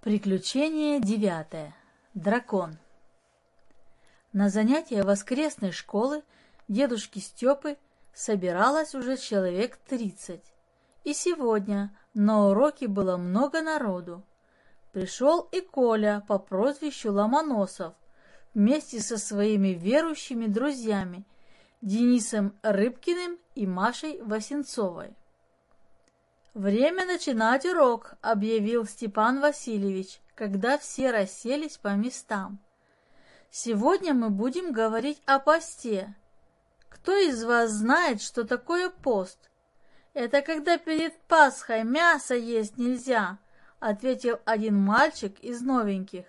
Приключение девятое. Дракон. На занятия воскресной школы дедушки Степы собиралось уже человек тридцать. И сегодня на уроке было много народу. Пришел и Коля по прозвищу Ломоносов вместе со своими верующими друзьями Денисом Рыбкиным и Машей Васенцовой. «Время начинать урок», — объявил Степан Васильевич, когда все расселись по местам. «Сегодня мы будем говорить о посте. Кто из вас знает, что такое пост?» «Это когда перед Пасхой мясо есть нельзя», — ответил один мальчик из новеньких.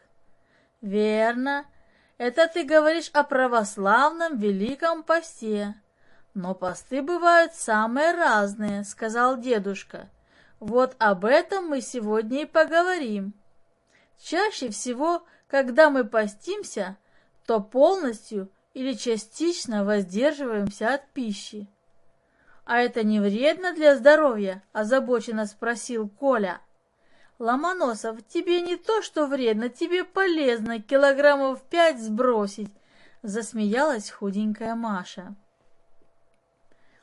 «Верно. Это ты говоришь о православном Великом посте. Но посты бывают самые разные», — сказал дедушка. Вот об этом мы сегодня и поговорим. Чаще всего, когда мы постимся, то полностью или частично воздерживаемся от пищи. «А это не вредно для здоровья?» – озабоченно спросил Коля. «Ломоносов, тебе не то, что вредно, тебе полезно килограммов пять сбросить», – засмеялась худенькая Маша.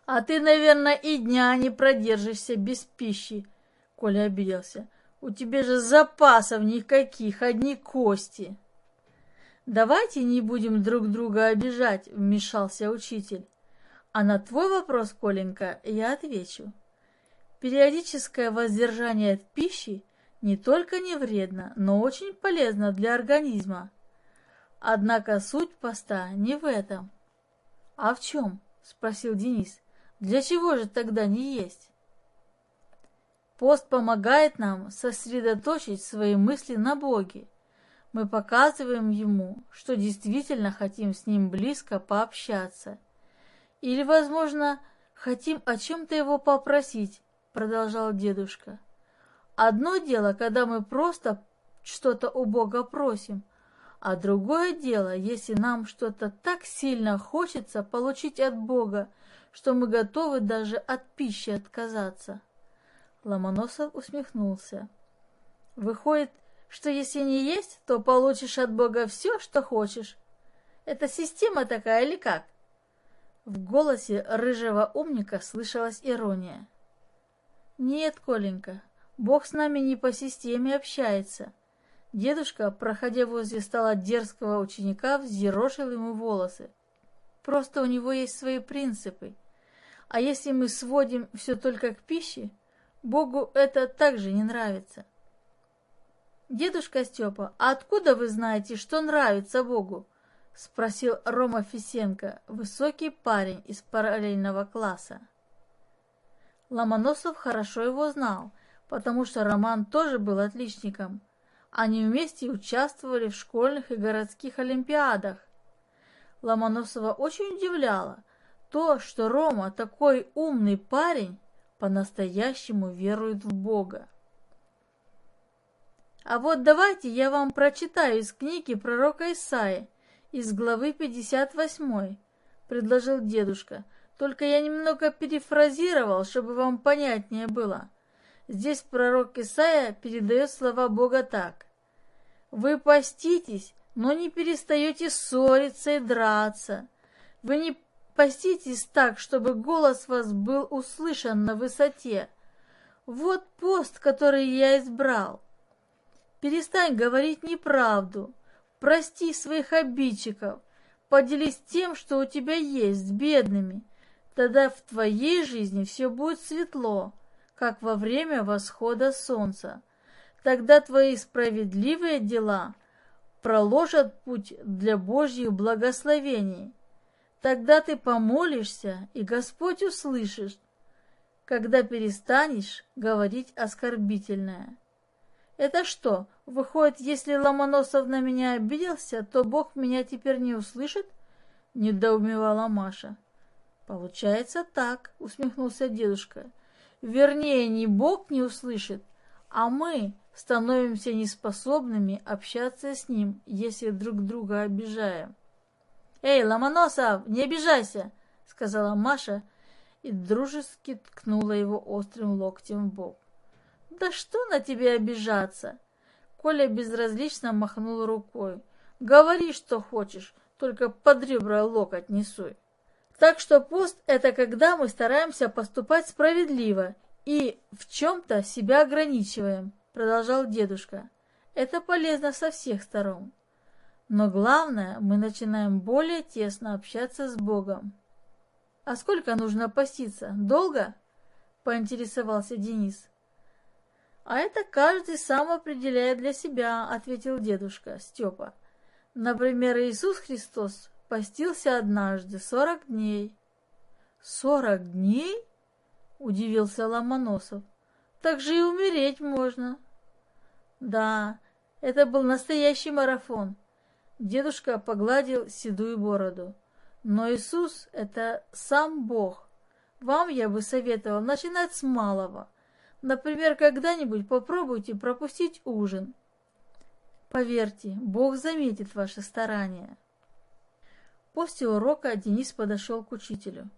«А ты, наверное, и дня не продержишься без пищи», — Коля обиделся. «У тебя же запасов никаких, одни кости». «Давайте не будем друг друга обижать», — вмешался учитель. «А на твой вопрос, Коленька, я отвечу. Периодическое воздержание от пищи не только не вредно, но очень полезно для организма. Однако суть поста не в этом». «А в чем?» — спросил Денис. Для чего же тогда не есть? Пост помогает нам сосредоточить свои мысли на Боге. Мы показываем Ему, что действительно хотим с Ним близко пообщаться. Или, возможно, хотим о чем-то Его попросить, продолжал дедушка. Одно дело, когда мы просто что-то у Бога просим, а другое дело, если нам что-то так сильно хочется получить от Бога, что мы готовы даже от пищи отказаться. Ломоносов усмехнулся. Выходит, что если не есть, то получишь от Бога все, что хочешь. Это система такая или как? В голосе рыжего умника слышалась ирония. Нет, Коленька, Бог с нами не по системе общается. Дедушка, проходя возле стола дерзкого ученика, взъерошил ему волосы. Просто у него есть свои принципы, а если мы сводим все только к пище, Богу это также не нравится. «Дедушка Степа, а откуда вы знаете, что нравится Богу?» — спросил Рома Фисенко, высокий парень из параллельного класса. Ломоносов хорошо его знал, потому что Роман тоже был отличником. Они вместе участвовали в школьных и городских олимпиадах. Ломоносова очень удивляло — то, что Рома, такой умный парень, по-настоящему верует в Бога. А вот давайте я вам прочитаю из книги пророка Исаи, из главы 58, предложил дедушка. Только я немного перефразировал, чтобы вам понятнее было. Здесь пророк Исаия передает слова Бога так. «Вы поститесь, но не перестаете ссориться и драться. Вы не Поститесь так, чтобы голос вас был услышан на высоте. Вот пост, который я избрал. Перестань говорить неправду. Прости своих обидчиков. Поделись тем, что у тебя есть, с бедными. Тогда в твоей жизни все будет светло, как во время восхода солнца. Тогда твои справедливые дела проложат путь для Божьих благословений. Тогда ты помолишься, и Господь услышит, когда перестанешь говорить оскорбительное. Это что, выходит, если Ломоносов на меня обиделся, то Бог меня теперь не услышит? Недоумевала Маша. Получается так, усмехнулся дедушка. Вернее, не Бог не услышит, а мы становимся неспособными общаться с Ним, если друг друга обижаем. «Эй, Ломоносов, не обижайся!» — сказала Маша и дружески ткнула его острым локтем в бок. «Да что на тебе обижаться? Коля безразлично махнул рукой. «Говори, что хочешь, только под ребра локоть не суй». Так что пост – это когда мы стараемся поступать справедливо и в чем-то себя ограничиваем, продолжал дедушка. Это полезно со всех сторон. Но главное, мы начинаем более тесно общаться с Богом. «А сколько нужно поститься? Долго?» – поинтересовался Денис. «А это каждый сам определяет для себя», – ответил дедушка Степа. «Например, Иисус Христос постился однажды сорок дней». «Сорок дней?» – удивился Ломоносов. «Так же и умереть можно». «Да, это был настоящий марафон». Дедушка погладил седую бороду. Но Иисус – это сам Бог. Вам я бы советовал начинать с малого. Например, когда-нибудь попробуйте пропустить ужин. Поверьте, Бог заметит ваши старания. После урока Денис подошел к учителю.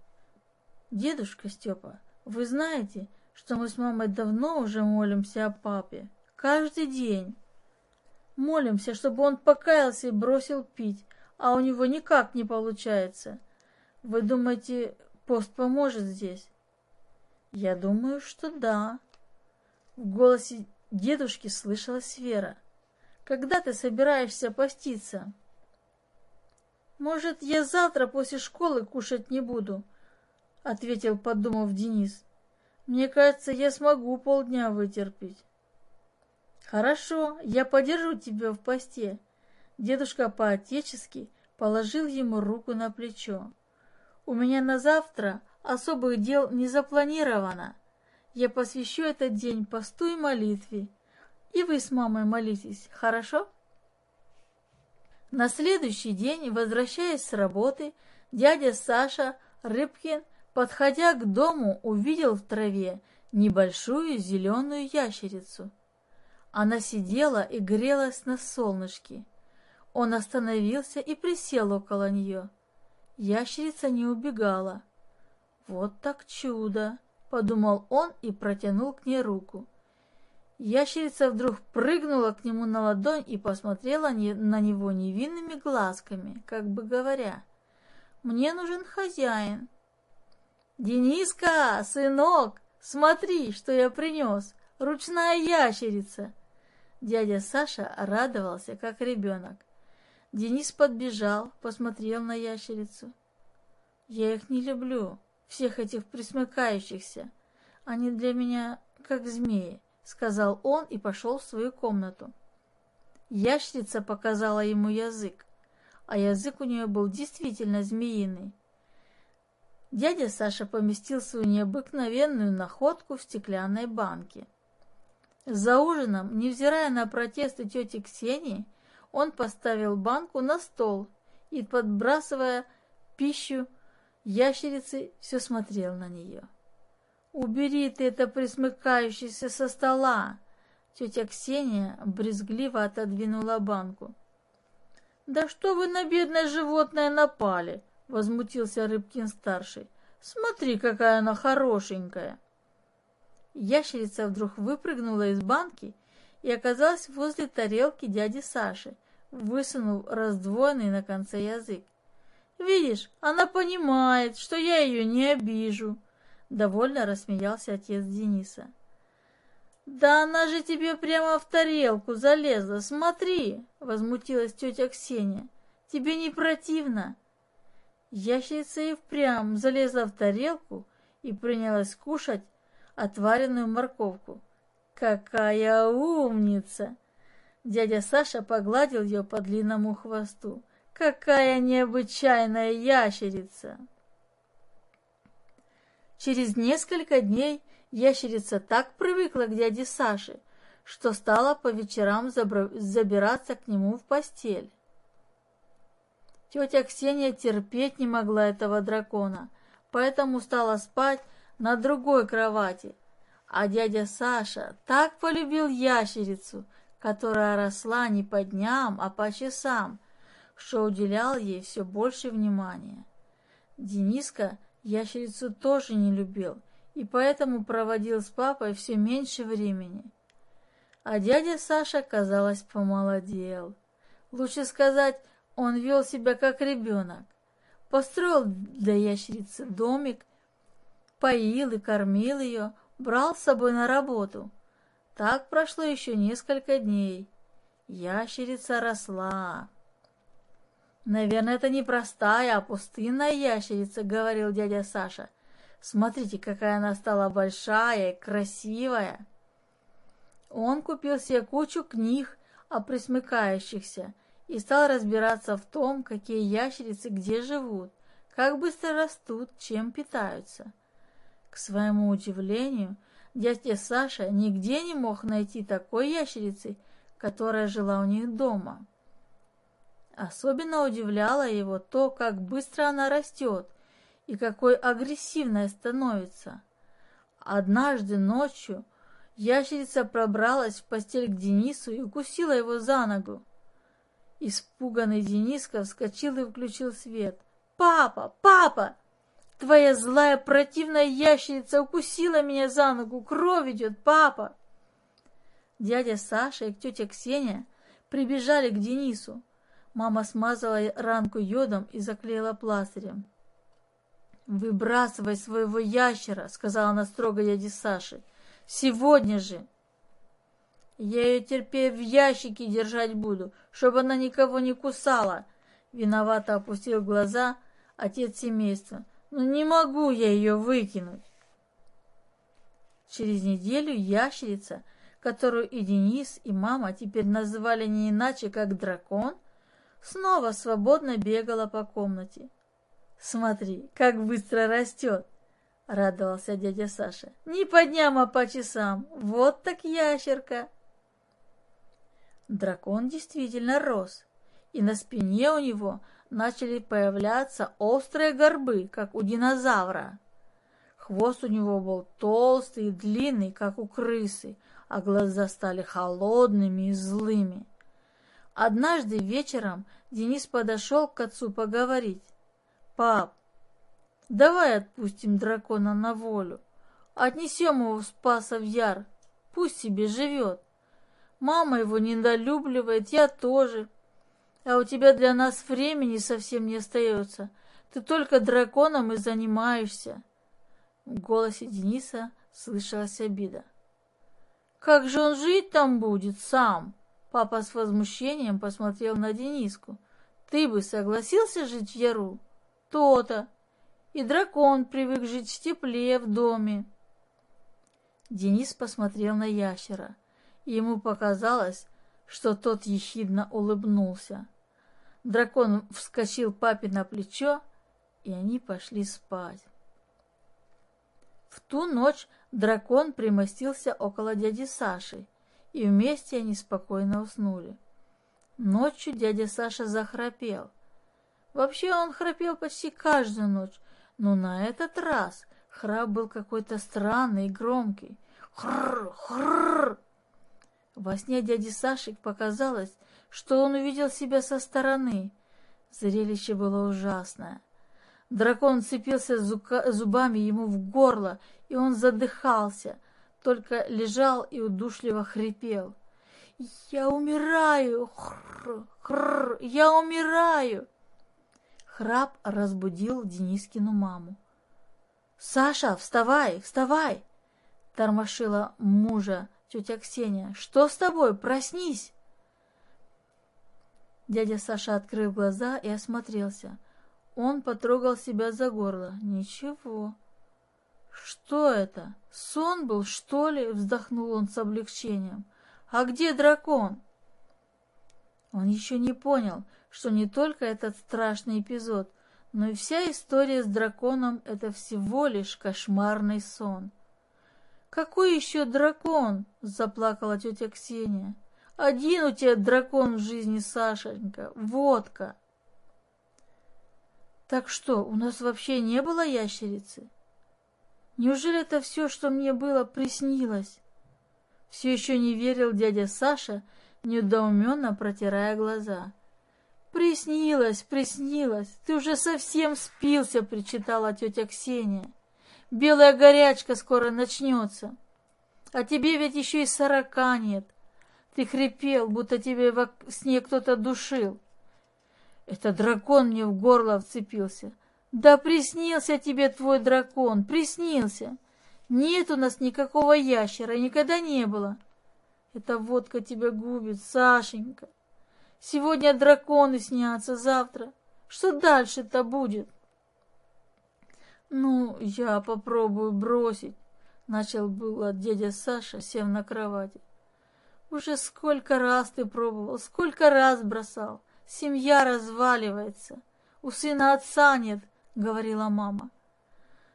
«Дедушка Степа, вы знаете, что мы с мамой давно уже молимся о папе? Каждый день. Молимся, чтобы он покаялся и бросил пить, а у него никак не получается. Вы думаете, пост поможет здесь? Я думаю, что да. В голосе дедушки слышалась вера. Когда ты собираешься поститься? Может, я завтра после школы кушать не буду, ответил, подумав Денис. Мне кажется, я смогу полдня вытерпеть. Хорошо, я подержу тебя в посте. Дедушка по-отечески положил ему руку на плечо. «У меня на завтра особых дел не запланировано. Я посвящу этот день посту и молитве. И вы с мамой молитесь, хорошо?» На следующий день, возвращаясь с работы, дядя Саша Рыбкин, подходя к дому, увидел в траве небольшую зеленую ящерицу. Она сидела и грелась на солнышке. Он остановился и присел около нее. Ящерица не убегала. «Вот так чудо!» — подумал он и протянул к ней руку. Ящерица вдруг прыгнула к нему на ладонь и посмотрела на него невинными глазками, как бы говоря, «Мне нужен хозяин». «Дениска, сынок, смотри, что я принес! Ручная ящерица!» Дядя Саша радовался, как ребенок. Денис подбежал, посмотрел на ящерицу. «Я их не люблю, всех этих присмыкающихся. Они для меня как змеи», — сказал он и пошел в свою комнату. Ящерица показала ему язык, а язык у нее был действительно змеиный. Дядя Саша поместил свою необыкновенную находку в стеклянной банке. За ужином, невзирая на протесты тети Ксении, он поставил банку на стол и, подбрасывая пищу, ящерицы все смотрел на нее. «Убери ты это присмыкающееся со стола!» Тетя Ксения брезгливо отодвинула банку. «Да что вы на бедное животное напали?» — возмутился Рыбкин-старший. «Смотри, какая она хорошенькая!» Ящерица вдруг выпрыгнула из банки и оказалась возле тарелки дяди Саши, высунув раздвоенный на конце язык. «Видишь, она понимает, что я ее не обижу», — довольно рассмеялся отец Дениса. «Да она же тебе прямо в тарелку залезла, смотри!» — возмутилась тетя Ксения. «Тебе не противно?» Ящерица и впрямь залезла в тарелку и принялась кушать отваренную морковку. «Какая умница!» Дядя Саша погладил ее по длинному хвосту. «Какая необычайная ящерица!» Через несколько дней ящерица так привыкла к дяде Саше, что стала по вечерам забираться к нему в постель. Тетя Ксения терпеть не могла этого дракона, поэтому стала спать на другой кровати. А дядя Саша так полюбил ящерицу, которая росла не по дням, а по часам, что уделял ей все больше внимания. Дениска ящерицу тоже не любил и поэтому проводил с папой все меньше времени. А дядя Саша, казалось, помолодел. Лучше сказать, он вел себя как ребенок. Построил для ящерицы домик, поил и кормил ее, брал с собой на работу. Так прошло еще несколько дней. Ящерица росла. «Наверное, это не простая, а пустынная ящерица», — говорил дядя Саша. «Смотрите, какая она стала большая и красивая». Он купил себе кучу книг о присмыкающихся и стал разбираться в том, какие ящерицы где живут, как быстро растут, чем питаются. К своему удивлению, дядя Саша нигде не мог найти такой ящерицы, которая жила у них дома. Особенно удивляло его то, как быстро она растет и какой агрессивной становится. Однажды ночью ящерица пробралась в постель к Денису и укусила его за ногу. Испуганный Дениска вскочил и включил свет. «Папа! Папа! Твоя злая противная ящерица укусила меня за ногу! Кровь идет, папа!» Дядя Саша и тетя Ксения прибежали к Денису. Мама смазала ранку йодом и заклеила пластырем. «Выбрасывай своего ящера!» — сказала она строго дяде Саше. «Сегодня же!» Я ее терпеть в ящике держать буду, чтобы она никого не кусала. Виновато опустил глаза отец семейства. Но «Ну, не могу я ее выкинуть. Через неделю ящерица, которую и Денис, и мама теперь называли не иначе, как дракон, снова свободно бегала по комнате. «Смотри, как быстро растет!» — радовался дядя Саша. «Не по дням, а по часам! Вот так ящерка!» Дракон действительно рос, и на спине у него начали появляться острые горбы, как у динозавра. Хвост у него был толстый и длинный, как у крысы, а глаза стали холодными и злыми. Однажды вечером Денис подошел к отцу поговорить. «Пап, давай отпустим дракона на волю, отнесем его в Спасов Яр, пусть себе живет. Мама его недолюбливает, я тоже. А у тебя для нас времени совсем не остается. Ты только драконом и занимаешься. В голосе Дениса слышалась обида. Как же он жить там будет сам? Папа с возмущением посмотрел на Дениску. Ты бы согласился жить в Яру? То-то. И дракон привык жить в тепле в доме. Денис посмотрел на ящера. Ему показалось, что тот ехидно улыбнулся. Дракон вскочил папе на плечо, и они пошли спать. В ту ночь дракон примостился около дяди Саши, и вместе они спокойно уснули. Ночью дядя Саша захрапел. Вообще он храпел почти каждую ночь, но на этот раз храп был какой-то странный и громкий. Хрррр, хрррр. Во сне дяде Саши показалось, что он увидел себя со стороны. Зрелище было ужасное. Дракон цепился зубами ему в горло, и он задыхался, только лежал и удушливо хрипел. «Я умираю! Хр, хр, я умираю!» Храп разбудил Денискину маму. «Саша, вставай, вставай!» Тормошила мужа тетя Ксения. «Что с тобой? Проснись!» Дядя Саша открыл глаза и осмотрелся. Он потрогал себя за горло. «Ничего». «Что это? Сон был, что ли?» — вздохнул он с облегчением. «А где дракон?» Он еще не понял, что не только этот страшный эпизод, но и вся история с драконом — это всего лишь кошмарный сон. «Какой еще дракон?» — заплакала тетя Ксения. «Один у тебя дракон в жизни, Сашенька, водка!» «Так что, у нас вообще не было ящерицы? Неужели это все, что мне было, приснилось?» Все еще не верил дядя Саша, недоуменно протирая глаза. «Приснилось, приснилось! Ты уже совсем спился!» — причитала тетя Ксения. Белая горячка скоро начнется. А тебе ведь еще и сорока нет. Ты хрипел, будто тебе во сне кто-то душил. Это дракон мне в горло вцепился. Да приснился тебе твой дракон, приснился. Нет у нас никакого ящера, никогда не было. Эта водка тебя губит, Сашенька. Сегодня драконы снятся, завтра. Что дальше-то будет? Ну, я попробую бросить. Начал было дядя Саша, сев на кровати. Уже сколько раз ты пробовал, сколько раз бросал. Семья разваливается. У сына отца нет, говорила мама.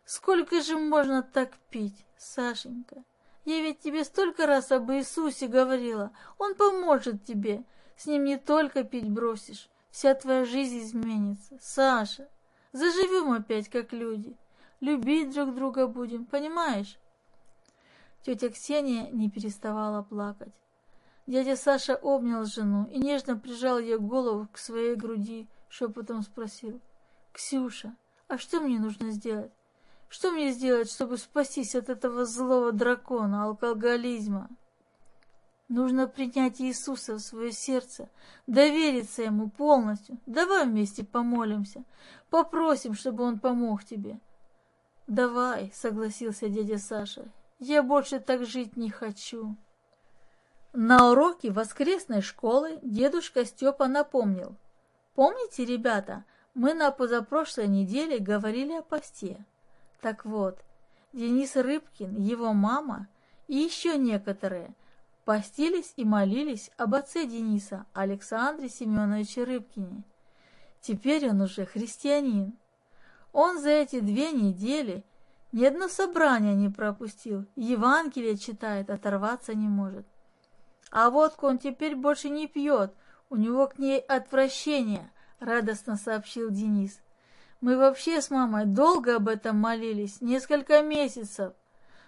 Сколько же можно так пить, Сашенька? Я ведь тебе столько раз об Иисусе говорила. Он поможет тебе. С ним не только пить бросишь, вся твоя жизнь изменится. Саша, заживем опять как люди. Любить друг друга будем, понимаешь? Тетя Ксения не переставала плакать. Дядя Саша обнял жену и нежно прижал ее голову к своей груди, шепотом спросил. «Ксюша, а что мне нужно сделать? Что мне сделать, чтобы спастись от этого злого дракона, алкоголизма?» Нужно принять Иисуса в свое сердце, довериться Ему полностью. Давай вместе помолимся, попросим, чтобы Он помог тебе. Давай, согласился дядя Саша, я больше так жить не хочу. На уроке воскресной школы дедушка Степа напомнил. Помните, ребята, мы на позапрошлой неделе говорили о посте. Так вот, Денис Рыбкин, его мама и еще некоторые постились и молились об отце Дениса, Александре Семеновиче Рыбкине. Теперь он уже христианин. Он за эти две недели ни одно собрание не пропустил, Евангелие читает, оторваться не может. А водку он теперь больше не пьет, у него к ней отвращение, радостно сообщил Денис. Мы вообще с мамой долго об этом молились, несколько месяцев.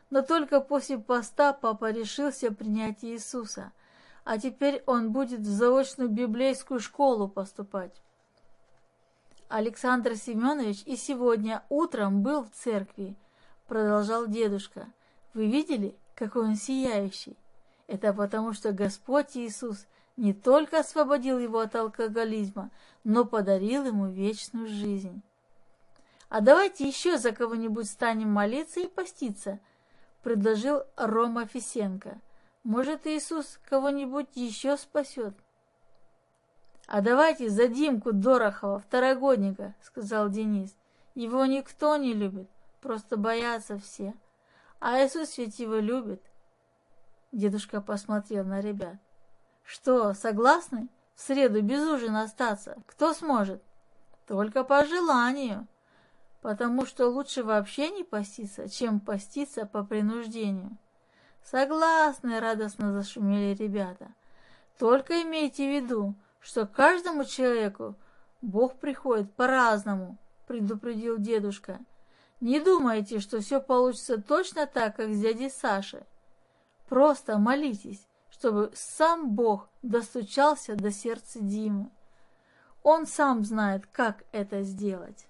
Но только после поста папа решился принять Иисуса, а теперь он будет в заочную библейскую школу поступать. Александр Семенович и сегодня утром был в церкви, продолжал дедушка. Вы видели, какой он сияющий? Это потому, что Господь Иисус не только освободил его от алкоголизма, но подарил ему вечную жизнь. А давайте еще за кого-нибудь станем молиться и поститься, предложил Рома Фисенко. Может, Иисус кого-нибудь еще спасет? А давайте за Димку Дорохова, второгодника, сказал Денис. Его никто не любит. Просто боятся все. А Иисус ведь его любит. Дедушка посмотрел на ребят. Что, согласны? В среду без ужина остаться? Кто сможет? Только по желанию. Потому что лучше вообще не поститься, чем поститься по принуждению. Согласны, радостно зашумели ребята. Только имейте в виду, что каждому человеку Бог приходит по-разному, предупредил дедушка. Не думайте, что все получится точно так, как с дядей Сашей. Просто молитесь, чтобы сам Бог достучался до сердца Димы. Он сам знает, как это сделать.